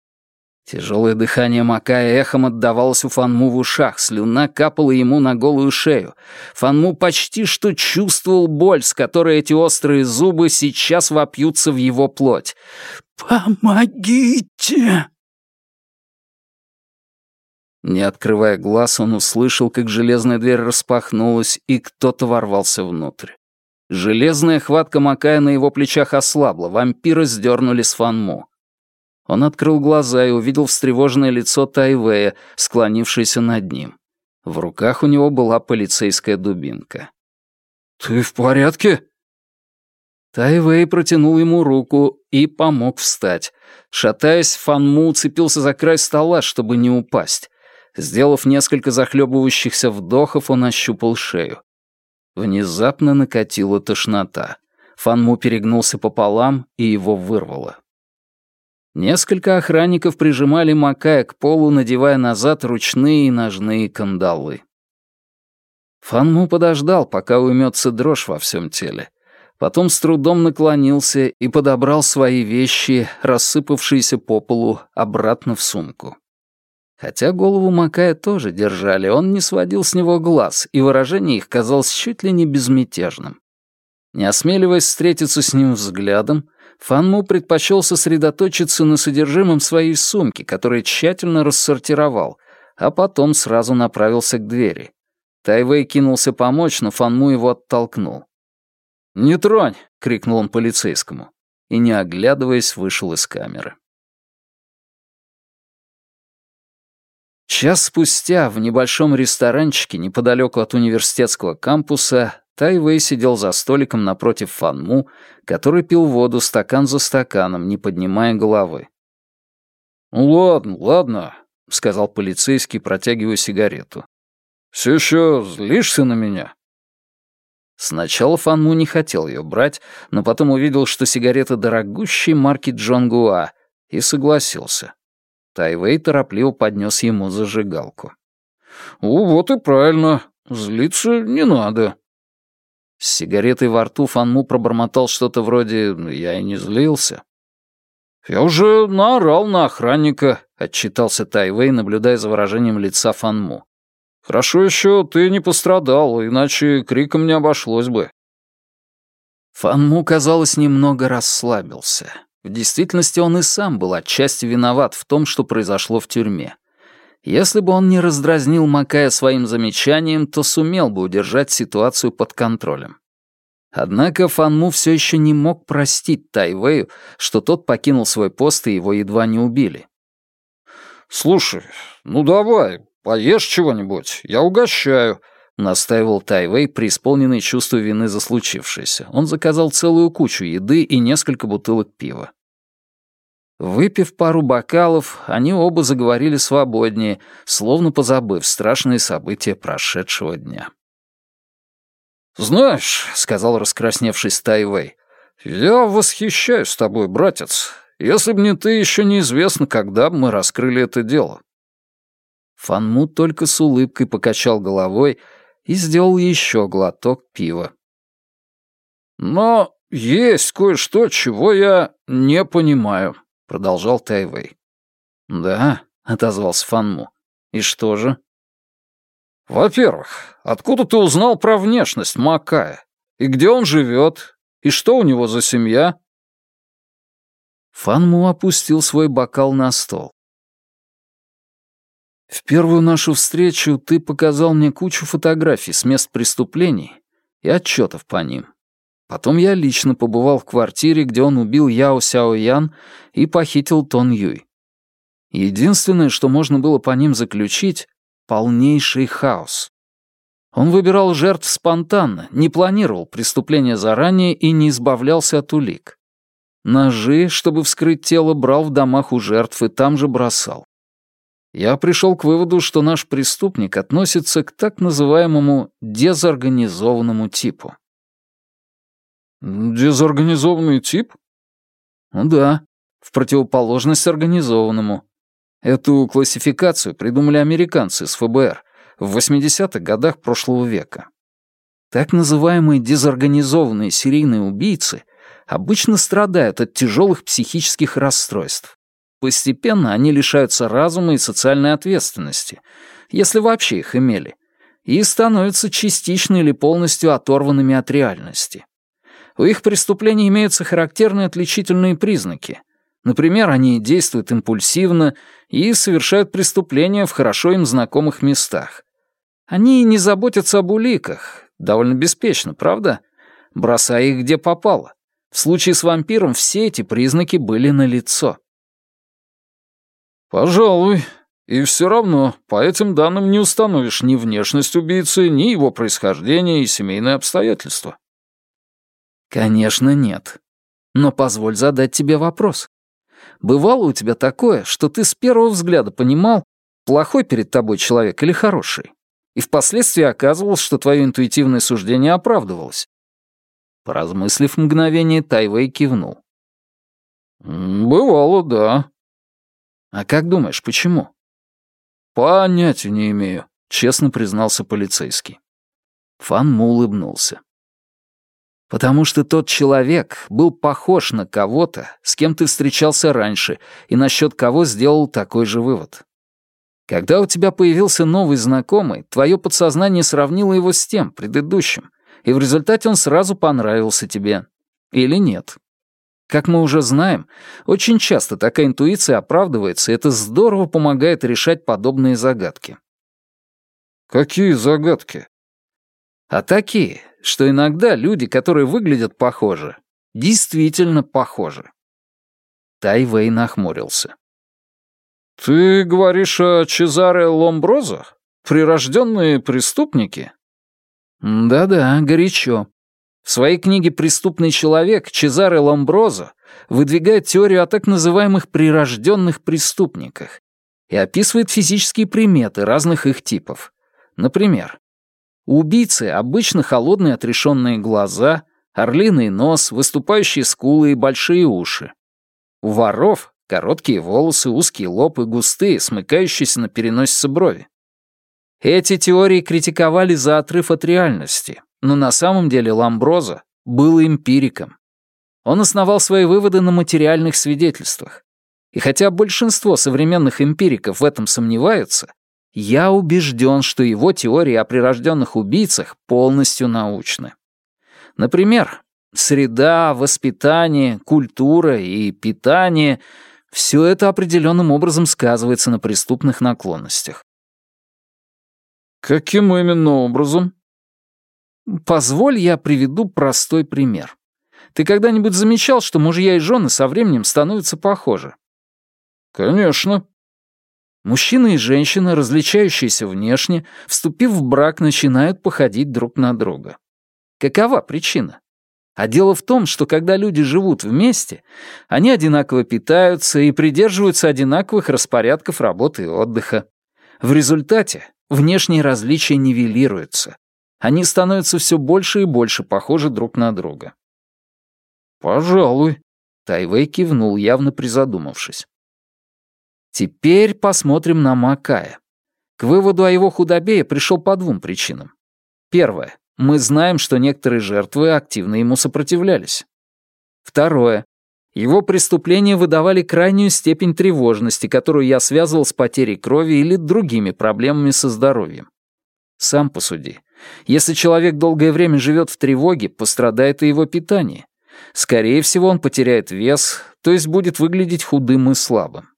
Тяжелое дыхание Макая эхом отдавалось у Фанму в ушах, слюна капала ему на голую шею. Фанму почти что чувствовал боль, с которой эти острые зубы сейчас вопьются в его плоть. «Помогите!» Не открывая глаз, он услышал, как железная дверь распахнулась, и кто-то ворвался внутрь. Железная хватка Макая на его плечах ослабла, вампиры сдернули с Фанму. Он открыл глаза и увидел встревоженное лицо Тайвея, склонившееся над ним. В руках у него была полицейская дубинка. «Ты в порядке?» Тайвей протянул ему руку и помог встать. Шатаясь, Фанму уцепился за край стола, чтобы не упасть. Сделав несколько захлебывающихся вдохов, он ощупал шею. Внезапно накатила тошнота. Фанму перегнулся пополам, и его вырвало. Несколько охранников прижимали Макая к полу, надевая назад ручные и ножные кандалы. Фанму подождал, пока уймется дрожь во всем теле. Потом с трудом наклонился и подобрал свои вещи, рассыпавшиеся по полу, обратно в сумку. Хотя голову Макая тоже держали, он не сводил с него глаз, и выражение их казалось чуть ли не безмятежным. Не осмеливаясь встретиться с ним взглядом, Фанму предпочел сосредоточиться на содержимом своей сумки, которую тщательно рассортировал, а потом сразу направился к двери. Тайвей кинулся помочь, но Фанму его оттолкнул. «Не тронь!» — крикнул он полицейскому. И, не оглядываясь, вышел из камеры. Час спустя в небольшом ресторанчике неподалеку от университетского кампуса Тайвей сидел за столиком напротив Фанму, который пил воду стакан за стаканом, не поднимая головы. «Ну ладно, ладно», — сказал полицейский, протягивая сигарету. «Все еще злишься на меня?» Сначала Фанму не хотел ее брать, но потом увидел, что сигарета дорогущей марки Джон Гуа, и согласился. Тайвей торопливо поднес ему зажигалку. «О, вот и правильно. Злиться не надо». С сигаретой во рту Фанму пробормотал что-то вроде «Ну, «я и не злился». «Я уже наорал на охранника», — отчитался Тайвей, наблюдая за выражением лица Фанму. «Хорошо еще ты не пострадал, иначе криком не обошлось бы». Фанму, казалось, немного расслабился. В действительности он и сам был отчасти виноват в том, что произошло в тюрьме. Если бы он не раздразнил Макая своим замечанием, то сумел бы удержать ситуацию под контролем. Однако Фанму все еще не мог простить Тайвею, что тот покинул свой пост и его едва не убили. «Слушай, ну давай, поешь чего-нибудь, я угощаю», — настаивал Тайвей, преисполненный чувство вины за случившееся. Он заказал целую кучу еды и несколько бутылок пива. Выпив пару бокалов, они оба заговорили свободнее, словно позабыв страшные события прошедшего дня. «Знаешь», — сказал раскрасневшись Тайвей, — «я восхищаюсь тобой, братец. Если б не ты, еще неизвестно, когда бы мы раскрыли это дело». Фанму только с улыбкой покачал головой и сделал еще глоток пива. «Но есть кое-что, чего я не понимаю», — продолжал Тайвей. «Да», — отозвался Фанму. «И что же?» «Во-первых, откуда ты узнал про внешность Макая? И где он живет? И что у него за семья?» Фанму опустил свой бокал на стол. В первую нашу встречу ты показал мне кучу фотографий с мест преступлений и отчетов по ним. Потом я лично побывал в квартире, где он убил Яо Сяо Ян и похитил Тон Юй. Единственное, что можно было по ним заключить — полнейший хаос. Он выбирал жертв спонтанно, не планировал преступления заранее и не избавлялся от улик. Ножи, чтобы вскрыть тело, брал в домах у жертв и там же бросал я пришел к выводу, что наш преступник относится к так называемому дезорганизованному типу. Дезорганизованный тип? Да, в противоположность организованному. Эту классификацию придумали американцы с ФБР в 80-х годах прошлого века. Так называемые дезорганизованные серийные убийцы обычно страдают от тяжелых психических расстройств. Постепенно они лишаются разума и социальной ответственности, если вообще их имели, и становятся частично или полностью оторванными от реальности. У их преступлений имеются характерные отличительные признаки. Например, они действуют импульсивно и совершают преступления в хорошо им знакомых местах. Они не заботятся об уликах, довольно беспечно, правда? Бросая их где попало. В случае с вампиром все эти признаки были налицо. «Пожалуй. И все равно по этим данным не установишь ни внешность убийцы, ни его происхождение и семейные обстоятельства». «Конечно, нет. Но позволь задать тебе вопрос. Бывало у тебя такое, что ты с первого взгляда понимал, плохой перед тобой человек или хороший, и впоследствии оказывалось, что твое интуитивное суждение оправдывалось?» Поразмыслив мгновение, Тайвей кивнул. «Бывало, да». «А как думаешь, почему?» «Понятия не имею», — честно признался полицейский. Фан Му улыбнулся. «Потому что тот человек был похож на кого-то, с кем ты встречался раньше, и насчет кого сделал такой же вывод. Когда у тебя появился новый знакомый, твое подсознание сравнило его с тем, предыдущим, и в результате он сразу понравился тебе. Или нет. Как мы уже знаем, очень часто такая интуиция оправдывается, и это здорово помогает решать подобные загадки. Какие загадки? А такие, что иногда люди, которые выглядят похоже, действительно похожи. Тайвей нахмурился. «Ты говоришь о Чезаре Ломброзо? Прирожденные преступники?» Да-да, горячо. В своей книге «Преступный человек» Чезаре Ломброзо выдвигает теорию о так называемых прирожденных преступниках и описывает физические приметы разных их типов. Например, убийцы обычно холодные отрешенные глаза, орлиный нос, выступающие скулы и большие уши. У воров короткие волосы, узкие лоб и густые, смыкающиеся на переносице брови. Эти теории критиковали за отрыв от реальности, но на самом деле Ламброза был эмпириком. Он основал свои выводы на материальных свидетельствах. И хотя большинство современных эмпириков в этом сомневаются, я убежден, что его теории о прирожденных убийцах полностью научны. Например, среда, воспитание, культура и питание — все это определенным образом сказывается на преступных наклонностях. «Каким именно образом?» «Позволь, я приведу простой пример. Ты когда-нибудь замечал, что мужья и жены со временем становятся похожи?» «Конечно». Мужчина и женщина, различающиеся внешне, вступив в брак, начинают походить друг на друга. Какова причина? А дело в том, что когда люди живут вместе, они одинаково питаются и придерживаются одинаковых распорядков работы и отдыха. В результате внешние различия нивелируются. Они становятся все больше и больше похожи друг на друга. «Пожалуй», — Тайвей кивнул, явно призадумавшись. Теперь посмотрим на Макая. К выводу о его худобе я пришел по двум причинам. Первое. Мы знаем, что некоторые жертвы активно ему сопротивлялись. Второе. Его преступления выдавали крайнюю степень тревожности, которую я связывал с потерей крови или другими проблемами со здоровьем. Сам посуди. Если человек долгое время живет в тревоге, пострадает и его питание. Скорее всего, он потеряет вес, то есть будет выглядеть худым и слабым.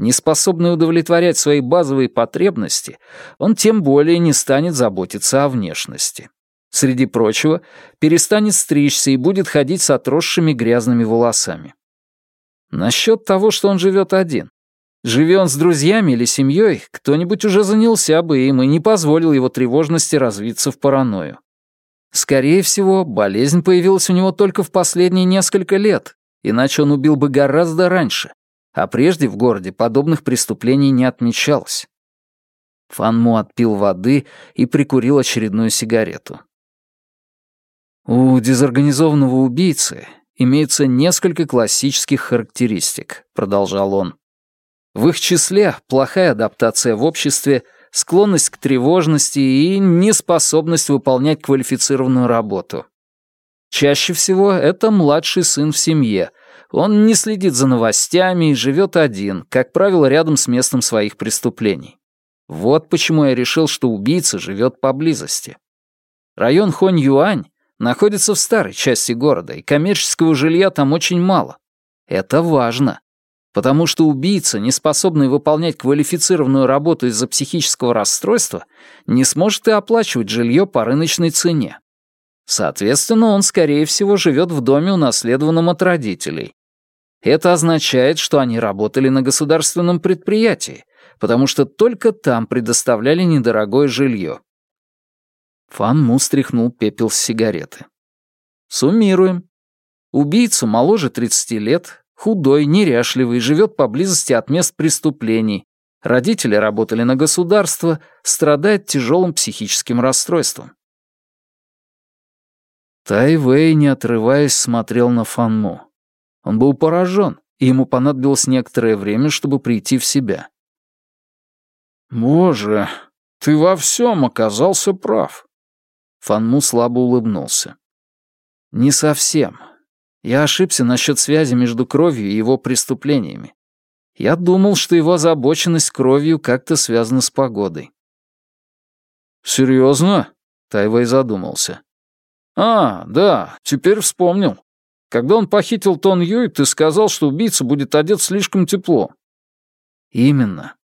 Неспособный удовлетворять свои базовые потребности, он тем более не станет заботиться о внешности. Среди прочего, перестанет стричься и будет ходить с отросшими грязными волосами. Насчет того, что он живет один. Живи он с друзьями или семьей, кто-нибудь уже занялся бы им и не позволил его тревожности развиться в паранойю. Скорее всего, болезнь появилась у него только в последние несколько лет, иначе он убил бы гораздо раньше, а прежде в городе подобных преступлений не отмечалось. Фанму отпил воды и прикурил очередную сигарету. У дезорганизованного убийцы имеется несколько классических характеристик, продолжал он. В их числе плохая адаптация в обществе, склонность к тревожности и неспособность выполнять квалифицированную работу. Чаще всего это младший сын в семье. Он не следит за новостями и живет один, как правило, рядом с местом своих преступлений. Вот почему я решил, что убийца живет поблизости. Район Хонь-Юань находится в старой части города, и коммерческого жилья там очень мало. Это важно, потому что убийца, не способный выполнять квалифицированную работу из-за психического расстройства, не сможет и оплачивать жилье по рыночной цене. Соответственно, он, скорее всего, живет в доме, унаследованном от родителей. Это означает, что они работали на государственном предприятии, потому что только там предоставляли недорогое жилье. Фан Му стряхнул пепел с сигареты. Суммируем. Убийца моложе 30 лет, худой, неряшливый, живет поблизости от мест преступлений. Родители работали на государство, страдает тяжелым психическим расстройством. Тай Вэй, не отрываясь, смотрел на Фанму. Он был поражен, и ему понадобилось некоторое время, чтобы прийти в себя. «Боже, ты во всем оказался прав». Фанму слабо улыбнулся. «Не совсем. Я ошибся насчет связи между кровью и его преступлениями. Я думал, что его озабоченность кровью как-то связана с погодой». «Серьезно?» — Тайвей задумался. «А, да, теперь вспомнил. Когда он похитил Тон Юй, ты сказал, что убийца будет одет слишком тепло». «Именно.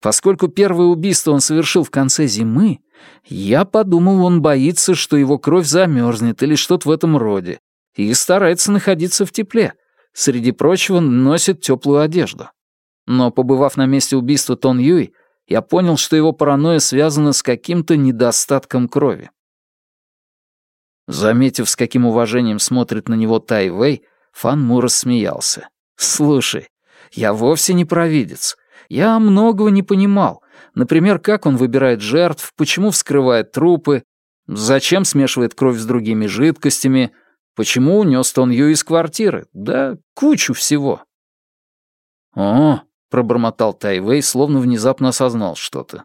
Поскольку первое убийство он совершил в конце зимы, я подумал, он боится, что его кровь замерзнет или что-то в этом роде, и старается находиться в тепле. Среди прочего, носит теплую одежду. Но, побывав на месте убийства Тон Юй, я понял, что его паранойя связана с каким-то недостатком крови. Заметив, с каким уважением смотрит на него Тай Вэй, Фан Му рассмеялся. «Слушай, я вовсе не провидец. Я многого не понимал. Например, как он выбирает жертв, почему вскрывает трупы, зачем смешивает кровь с другими жидкостями, почему унес Тон Ю из квартиры, да кучу всего». «О», — пробормотал Тай Вэй, словно внезапно осознал что-то.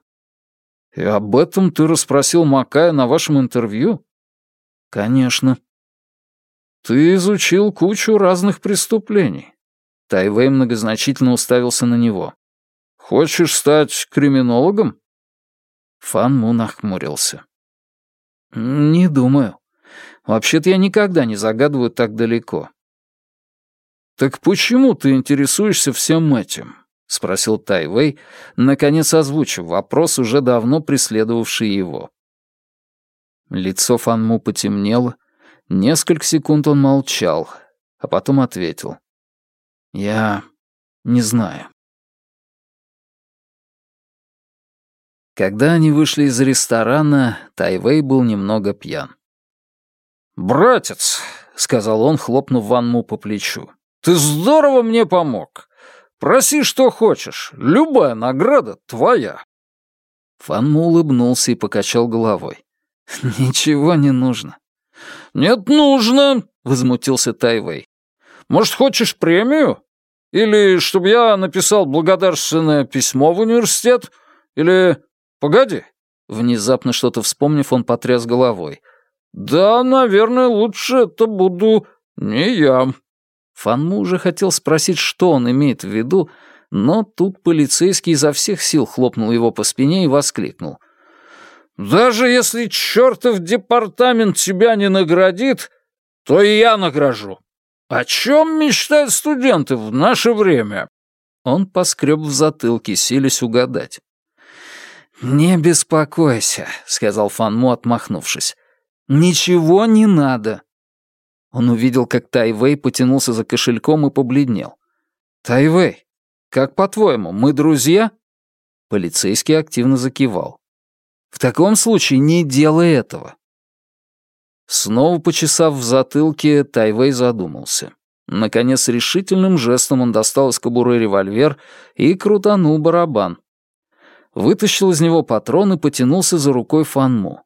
«И об этом ты расспросил Макая на вашем интервью?» «Конечно». «Ты изучил кучу разных преступлений». Тайвей многозначительно уставился на него. «Хочешь стать криминологом?» Фан Му нахмурился. «Не думаю. Вообще-то я никогда не загадываю так далеко». «Так почему ты интересуешься всем этим?» — спросил Тайвей, наконец озвучив вопрос, уже давно преследовавший его. Лицо Фанму потемнело. Несколько секунд он молчал, а потом ответил. «Я не знаю». Когда они вышли из ресторана, Тайвей был немного пьян. «Братец», — сказал он, хлопнув Ванму по плечу, — «ты здорово мне помог. Проси, что хочешь. Любая награда твоя». Фанму улыбнулся и покачал головой. <laughs> «Ничего не нужно». «Нет, нужно», — возмутился Тайвей. «Может, хочешь премию? Или чтобы я написал благодарственное письмо в университет? Или... Погоди». Внезапно что-то вспомнив, он потряс головой. «Да, наверное, лучше это буду не я». Фанму уже хотел спросить, что он имеет в виду, но тут полицейский изо всех сил хлопнул его по спине и воскликнул. Даже если чертов департамент тебя не наградит, то и я награжу. О чем мечтают студенты в наше время?» Он поскреб в затылке, силясь угадать. «Не беспокойся», — сказал Фанму, отмахнувшись. «Ничего не надо». Он увидел, как Тайвей потянулся за кошельком и побледнел. «Тайвей, как по-твоему, мы друзья?» Полицейский активно закивал. В таком случае не делай этого. Снова почесав в затылке, Тайвей задумался. Наконец, решительным жестом он достал из кобуры револьвер и крутанул барабан. Вытащил из него патрон и потянулся за рукой Фанму.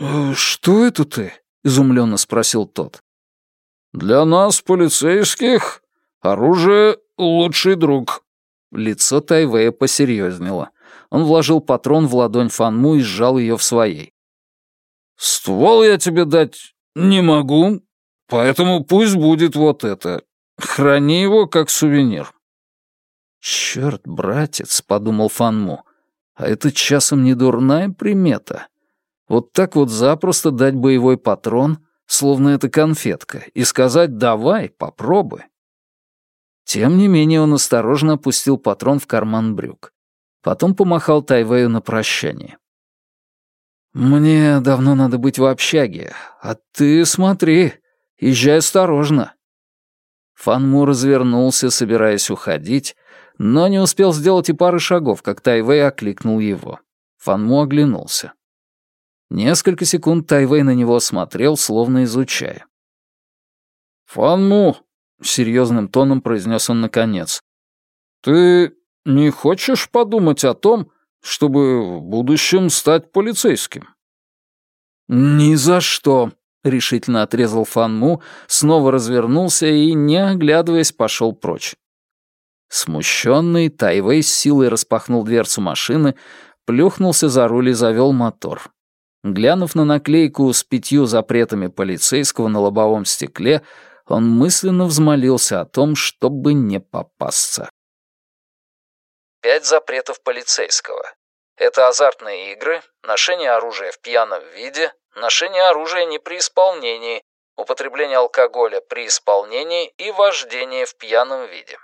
«Э, «Что это ты?» — изумленно спросил тот. «Для нас, полицейских, оружие — лучший друг». Лицо Тайвея посерьезнело. Он вложил патрон в ладонь Фанму и сжал ее в своей. «Ствол я тебе дать не могу, поэтому пусть будет вот это. Храни его как сувенир». «Черт, братец», — подумал Фанму, — «а это часом не дурная примета. Вот так вот запросто дать боевой патрон, словно это конфетка, и сказать «давай, попробуй». Тем не менее он осторожно опустил патрон в карман брюк. Потом помахал Тайвею на прощание. «Мне давно надо быть в общаге, а ты смотри, езжай осторожно». Фанму развернулся, собираясь уходить, но не успел сделать и пары шагов, как Тайвей окликнул его. Фанму оглянулся. Несколько секунд Тайвей на него смотрел, словно изучая. «Фанму, — серьезным тоном произнес он наконец. «Ты не хочешь подумать о том, чтобы в будущем стать полицейским?» «Ни за что», — решительно отрезал Фанму, снова развернулся и, не оглядываясь, пошел прочь. Смущенный, Тайвей с силой распахнул дверцу машины, плюхнулся за руль и завел мотор. Глянув на наклейку с пятью запретами полицейского на лобовом стекле, он мысленно взмолился о том, чтобы не попасться. Пять запретов полицейского. Это азартные игры, ношение оружия в пьяном виде, ношение оружия не при исполнении, употребление алкоголя при исполнении и вождение в пьяном виде.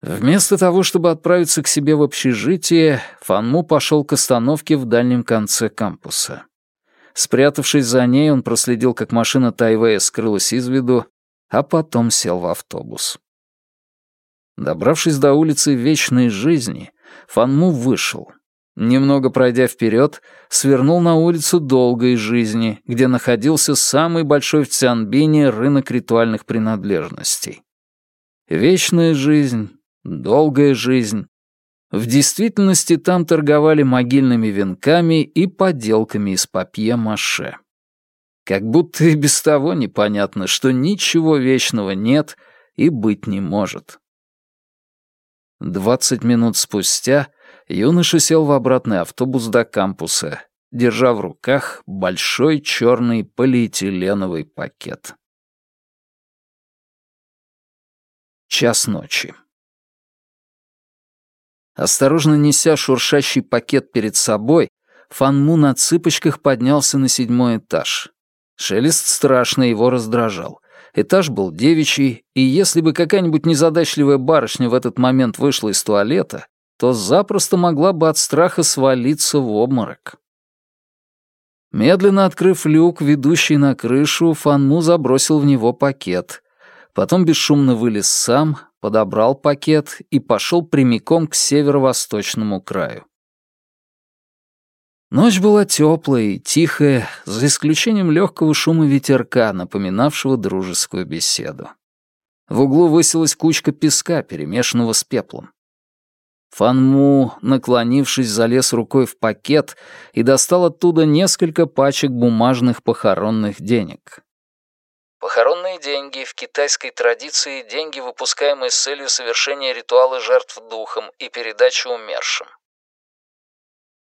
Вместо того, чтобы отправиться к себе в общежитие, Фанму пошел к остановке в дальнем конце кампуса. Спрятавшись за ней, он проследил, как машина Тайвея скрылась из виду, а потом сел в автобус. Добравшись до улицы Вечной Жизни, Фанму вышел. Немного пройдя вперед, свернул на улицу Долгой Жизни, где находился самый большой в Цянбине рынок ритуальных принадлежностей. Вечная жизнь, долгая жизнь, в действительности там торговали могильными венками и поделками из папье-маше. Как будто и без того непонятно, что ничего вечного нет и быть не может. Двадцать минут спустя юноша сел в обратный автобус до кампуса, держа в руках большой черный полиэтиленовый пакет. Час ночи. Осторожно неся шуршащий пакет перед собой, Фанму на цыпочках поднялся на седьмой этаж. Шелест страшно его раздражал. Этаж был девичий, и если бы какая-нибудь незадачливая барышня в этот момент вышла из туалета, то запросто могла бы от страха свалиться в обморок. Медленно открыв люк, ведущий на крышу, Фанму забросил в него пакет. Потом бесшумно вылез сам, подобрал пакет и пошел прямиком к северо-восточному краю. Ночь была теплая и тихая, за исключением легкого шума ветерка, напоминавшего дружескую беседу. В углу высилась кучка песка, перемешанного с пеплом. Фанму, наклонившись, залез рукой в пакет и достал оттуда несколько пачек бумажных похоронных денег. Похоронные деньги в китайской традиции деньги, выпускаемые с целью совершения ритуала жертв духом и передачи умершим.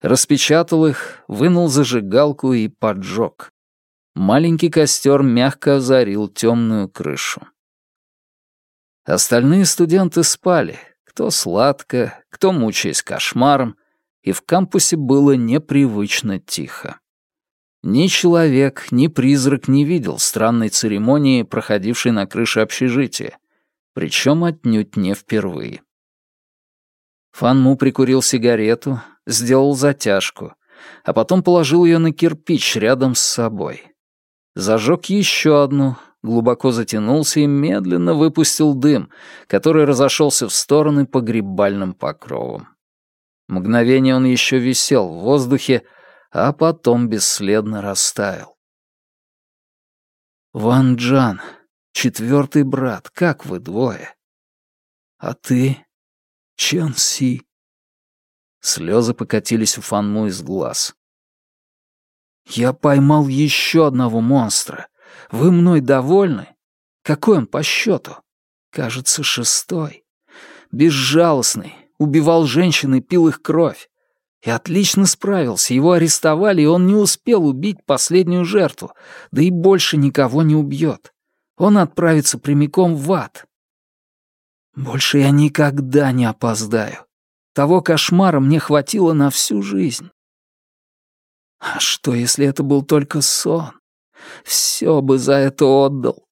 Распечатал их, вынул зажигалку и поджег. Маленький костер мягко озарил темную крышу. Остальные студенты спали, кто сладко, кто мучаясь кошмаром, и в кампусе было непривычно тихо. Ни человек, ни призрак не видел странной церемонии, проходившей на крыше общежития, причем отнюдь не впервые. Фанму прикурил сигарету, сделал затяжку, а потом положил ее на кирпич рядом с собой. Зажег еще одну, глубоко затянулся и медленно выпустил дым, который разошелся в стороны погребальным покровом. Мгновение он еще висел в воздухе, а потом бесследно растаял. «Ван Джан, четвертый брат, как вы двое? А ты, Чен Си?» Слезы покатились у Фанму из глаз. «Я поймал еще одного монстра. Вы мной довольны? Какой он по счету? Кажется, шестой. Безжалостный, убивал женщин и пил их кровь. И отлично справился, его арестовали, и он не успел убить последнюю жертву, да и больше никого не убьет. Он отправится прямиком в ад. Больше я никогда не опоздаю. Того кошмара мне хватило на всю жизнь. А что, если это был только сон? Все бы за это отдал.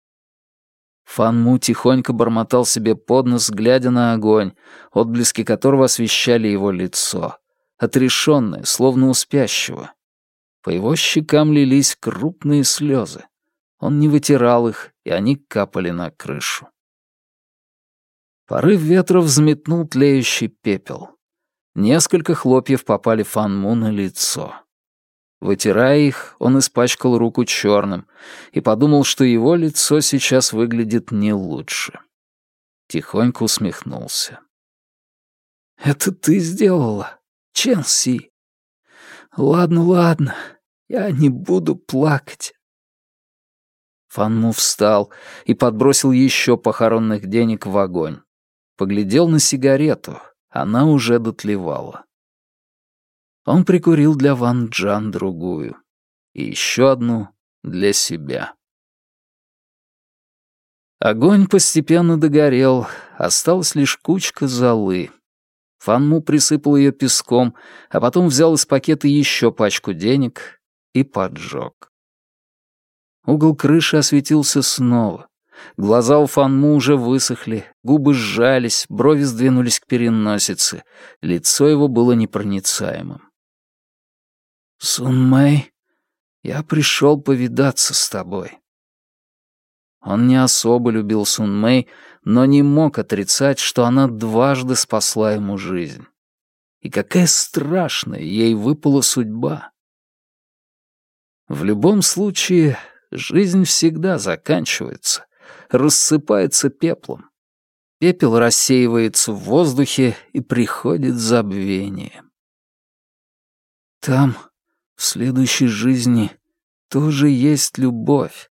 Фанму тихонько бормотал себе под нос, глядя на огонь, отблески которого освещали его лицо, отрешенное, словно у спящего. По его щекам лились крупные слезы. Он не вытирал их, и они капали на крышу. Порыв ветра взметнул тлеющий пепел. Несколько хлопьев попали Фанму на лицо. Вытирая их, он испачкал руку черным и подумал, что его лицо сейчас выглядит не лучше. Тихонько усмехнулся. «Это ты сделала, Ченси? Ладно, ладно, я не буду плакать». Фанму встал и подбросил еще похоронных денег в огонь. Поглядел на сигарету, она уже дотлевала. Он прикурил для Ван Джан другую. И еще одну для себя. Огонь постепенно догорел, осталась лишь кучка золы. Фанму присыпал ее песком, а потом взял из пакета еще пачку денег и поджег. Угол крыши осветился снова. Глаза у Фанму уже высохли, губы сжались, брови сдвинулись к переносице, лицо его было непроницаемым. «Сун Мэй, я пришел повидаться с тобой». Он не особо любил Сун Мэй, но не мог отрицать, что она дважды спасла ему жизнь. И какая страшная ей выпала судьба. В любом случае, жизнь всегда заканчивается, рассыпается пеплом. Пепел рассеивается в воздухе и приходит забвение. Там в следующей жизни тоже есть любовь.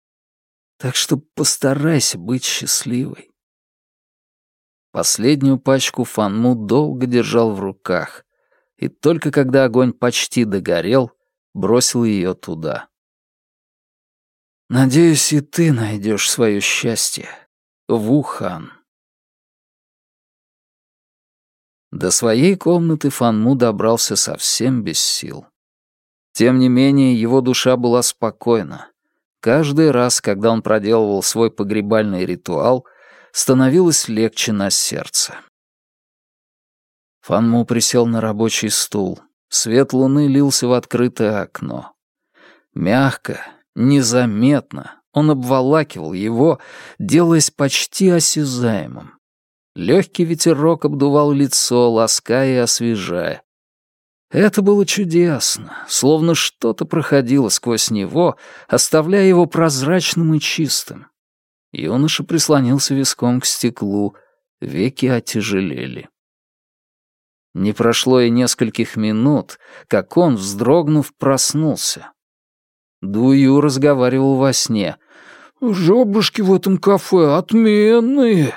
Так что постарайся быть счастливой. Последнюю пачку Фанму долго держал в руках, и только когда огонь почти догорел, бросил ее туда. «Надеюсь, и ты найдешь свое счастье, Вухан». До своей комнаты Фанму добрался совсем без сил. Тем не менее, его душа была спокойна. Каждый раз, когда он проделывал свой погребальный ритуал, становилось легче на сердце. Фанму присел на рабочий стул. Свет луны лился в открытое окно. Мягко, незаметно он обволакивал его, делаясь почти осязаемым. Легкий ветерок обдувал лицо, лаская и освежая. Это было чудесно, словно что-то проходило сквозь него, оставляя его прозрачным и чистым. Юноша прислонился виском к стеклу, веки отяжелели. Не прошло и нескольких минут, как он, вздрогнув, проснулся. Дую разговаривал во сне. «Жёбушки в этом кафе отменные!»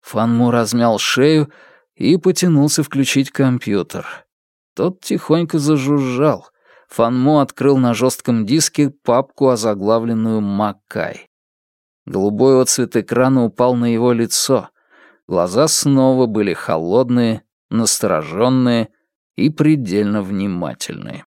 Фанму размял шею и потянулся включить компьютер. Тот тихонько зажужжал. Фанмо открыл на жестком диске папку, озаглавленную «Маккай». Голубой отцвет экрана упал на его лицо. Глаза снова были холодные, настороженные и предельно внимательные.